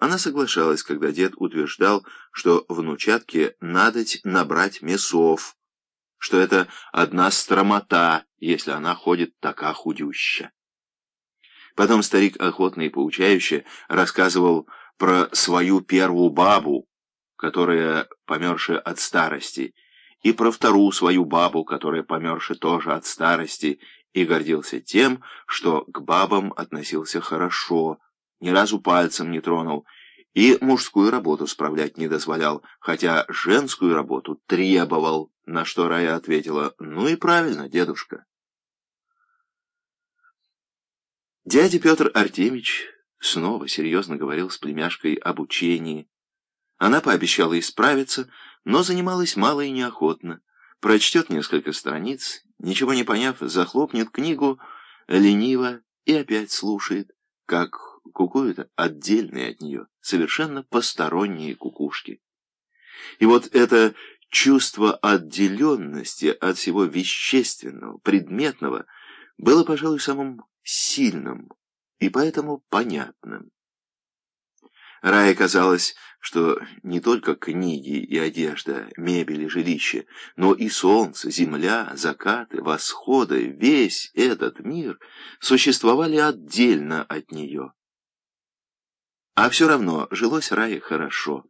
Она соглашалась, когда дед утверждал, что внучатке надоть набрать мясов, что это одна стромота, если она ходит така худюща. Потом старик охотно и поучающе рассказывал про свою первую бабу, которая помершая от старости, и про вторую свою бабу, которая помершая тоже от старости, и гордился тем, что к бабам относился хорошо, ни разу пальцем не тронул, и мужскую работу справлять не дозволял, хотя женскую работу требовал, на что Рая ответила, «Ну и правильно, дедушка». Дядя Петр Артемич снова серьезно говорил с племяшкой об учении. Она пообещала исправиться, но занималась мало и неохотно. Прочтет несколько страниц, ничего не поняв, захлопнет книгу лениво и опять слушает, как кукуют отдельные от нее, совершенно посторонние кукушки. И вот это чувство отделенности от всего вещественного, предметного, было, пожалуй, самым сильным и поэтому понятным. Рае казалось, что не только книги и одежда, мебель и жилище, но и солнце, земля, закаты, восходы, весь этот мир существовали отдельно от нее. А все равно жилось Рае хорошо.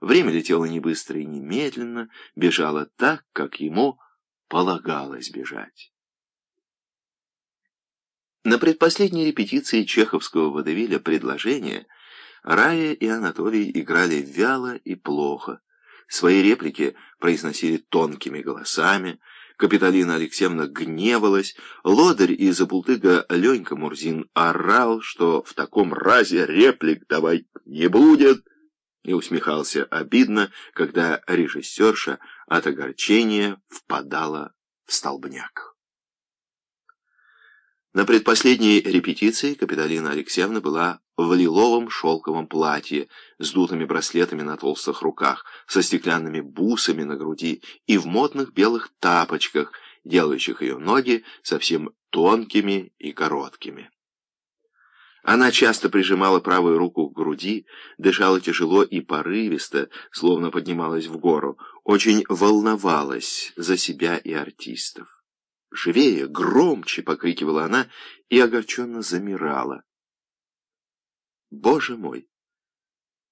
Время летело не быстро и не медленно, бежало так, как ему полагалось бежать. На предпоследней репетиции чеховского водевиля «Предложение» Рая и Анатолий играли вяло и плохо. Свои реплики произносили тонкими голосами, Капиталина Алексеевна гневалась, лодырь и забултыга Ленька Мурзин орал, что в таком разе реплик давать не будет, и усмехался обидно, когда режиссерша от огорчения впадала в столбняк. На предпоследней репетиции Капиталина Алексеевна была в лиловом шелковом платье с дутыми браслетами на толстых руках, со стеклянными бусами на груди и в модных белых тапочках, делающих ее ноги совсем тонкими и короткими. Она часто прижимала правую руку к груди, дышала тяжело и порывисто, словно поднималась в гору, очень волновалась за себя и артистов. «Живее! Громче!» — покрикивала она и огорченно замирала. «Боже мой!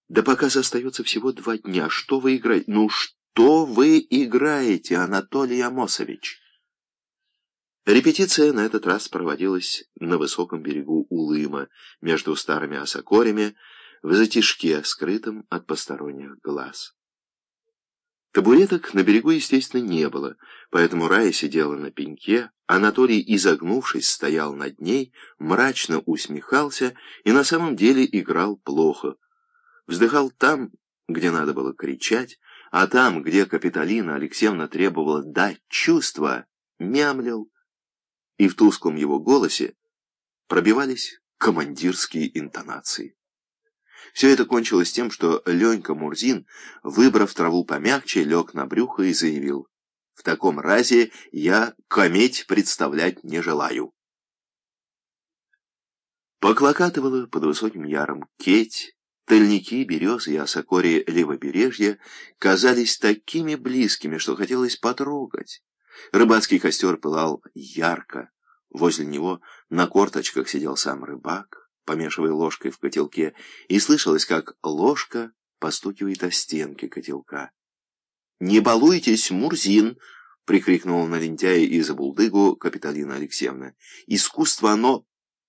Да показа остается всего два дня. Что вы играете? Ну, что вы играете, Анатолий Амосович?» Репетиция на этот раз проводилась на высоком берегу Улыма, между старыми осокорями, в затишке, скрытом от посторонних глаз. Табуреток на берегу, естественно, не было, поэтому Рая сидела на пеньке, Анатолий, изогнувшись, стоял над ней, мрачно усмехался и на самом деле играл плохо. Вздыхал там, где надо было кричать, а там, где Капитолина Алексеевна требовала дать чувства, мямлил, и в тусклом его голосе пробивались командирские интонации. Все это кончилось тем, что Ленька Мурзин, выбрав траву помягче, лег на брюхо и заявил, «В таком разе я кометь представлять не желаю». Поклокатывала под высоким яром кеть, Тыльники, березы и осокори левобережья казались такими близкими, что хотелось потрогать. Рыбацкий костер пылал ярко. Возле него на корточках сидел сам рыбак помешивая ложкой в котелке, и слышалось, как ложка постукивает о стенки котелка. «Не балуйтесь, Мурзин!» — прикрикнула на лентяя и забулдыгу Капиталина Алексеевна. «Искусство оно...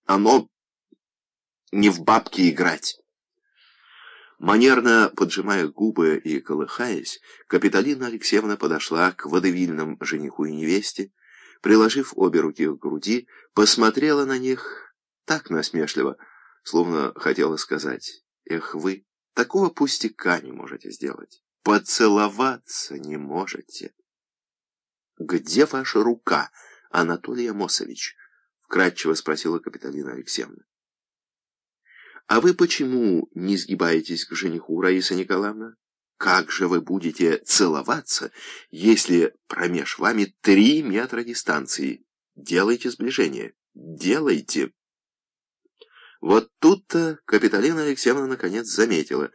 оно... не в бабки играть!» Манерно поджимая губы и колыхаясь, Капиталина Алексеевна подошла к водовильным жениху и невесте, приложив обе руки к груди, посмотрела на них так насмешливо, словно хотела сказать, «Эх вы, такого пустяка не можете сделать, поцеловаться не можете». «Где ваша рука, Анатолий Амосович?» — вкратчиво спросила Капиталина Алексеевна. «А вы почему не сгибаетесь к жениху, Раиса Николаевна? Как же вы будете целоваться, если промеж вами три метра дистанции? Делайте сближение, делайте!» Вот тут-то Капитолина Алексеевна наконец заметила,